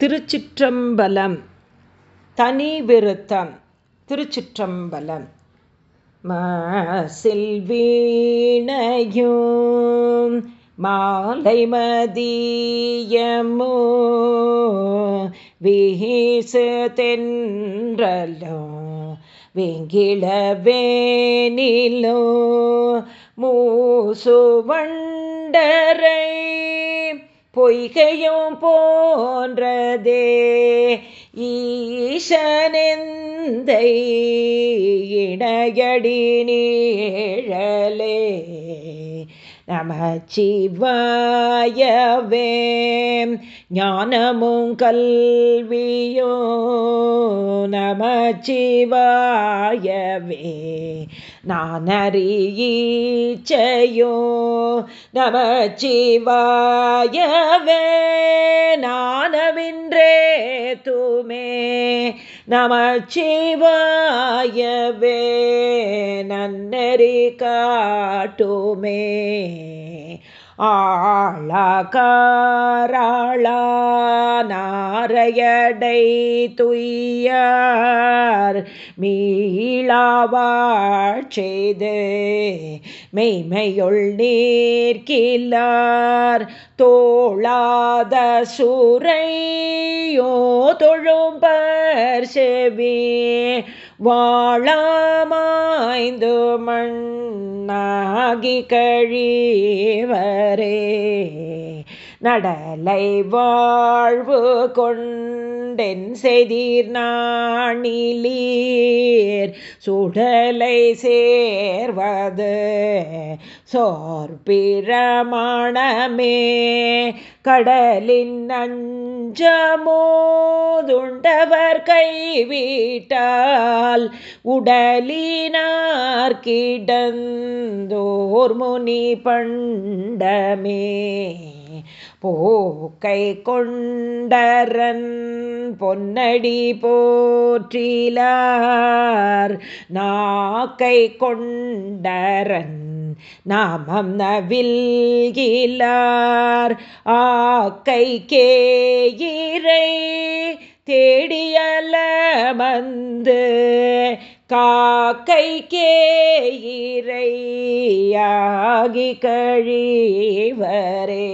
திருச்சிற்றம்பலம். தனி விருத்தம். திருச்சிற்றம்பலம். செல்வீணையும் மாலை மதியமோ வீசு தென்றலோ வெங்கிள வேனிலோ மூசுவண்டரை பொய்கையும் போன்றதே. ஈசனெந்தை இணையடி நீழலே. நமச்சிவாயவே. ஞானமும் கல்வியோ நமச்சிவாயவே. நான் அறியீச்சையோ நமச்சிவாயவே. நானவின்றே தூ நமச்சிவாயவே நன்னறி காட்டுமே. ஆழகாராளா துய்யார் மீளாவாழ்ச்செய்து மெய்மையுள் நீர்கில்லார் தோளாத சுரையோ தொழும்பர் செவி வாழாமாய்ந்து மண்ணாகி கழிவரே நடலை வாழ்வு கொண்டென் செய்தீர் நாணிலீர் சுடலை சேர்வது சோர்பிரமாணமே. கடலின் நஞ்சமோதுண்டவர் கைவிட்டால் உடலினார் கிடந்தோர் முனி பண்டமே. பூக்கை கொண்டரன் பொன்னடி போற்றிலார். நாக்கை கொண்டரன் நாமம் நவில்கிலார் ஆக்கை கேயிரை தேடியல வந்து காக்கை கேயிரையா கேயிரையாகி கழிவரே.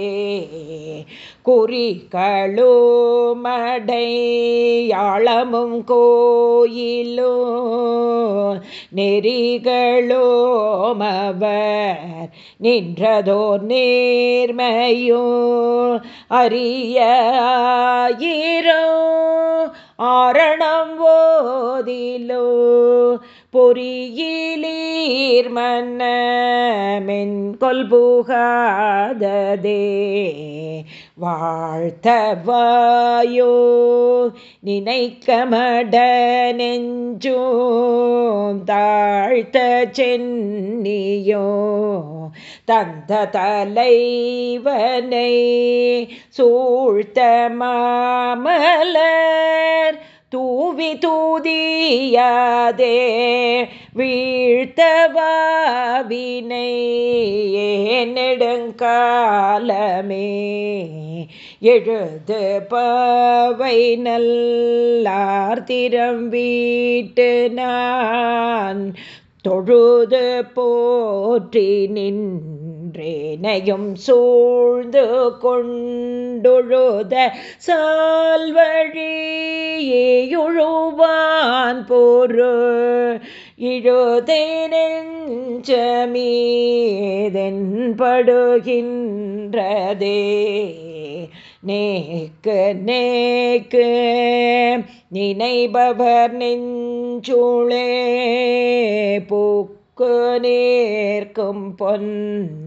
குறிகளுமடையாளமும் கோயிலோ நெறிகளோமவர் நின்றதோர் நேர்மையோ அரியோ ஆரணம் ஓதிலோ பொறியே பொறியிலீர் மன்னமென் கொல்புகாததே வாழ்த்தவாயோ நினைக்கமட நெஞ்சோ தாழ்த்த சென்னியோ தந்த தலைவனை சூழ்த்த மாமலர் தூவி தூதியாதே வீழ்த்தவாவினை நெடுங்காலமே எழுது பவை நல்லார்த்திரம் வீட்டு நான் தொழுது போற்றி நின் ஒன்றேனையும் சூழ்ந்து கொண்டொழுத சால்வழியுழுவான் போரு. இழுதை நெஞ்சமீதென் படுகின்றதே. நேக்கு நேக்கு நினைபவர் நெஞ்சுளே பூக்கு நேர்க்கும் பொன்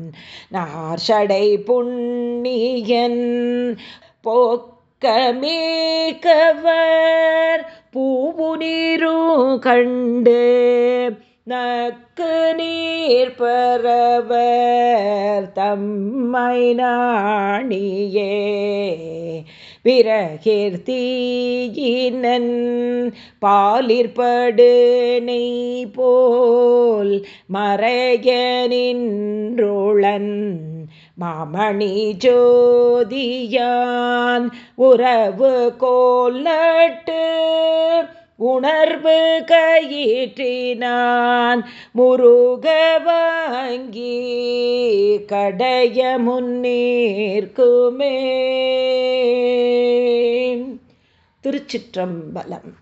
நார்ஷடை புண்ணியன் போக்கமேக்கவர் பூவு நீரும் கண்டு நக்கு நீர் பரவர் தம்மை நாணியே. பிரகிர்த்தீயினன் பாலிற்படு நெய் போல் மறைய நின்றுளன் மாமணி ஜோதியான் உறவு கோல் நட்டு உணர்வு கயிற்றினான் முருக வாங்கி கடைய முன்னேற்குமே திருச்சிற்றம்பலம்.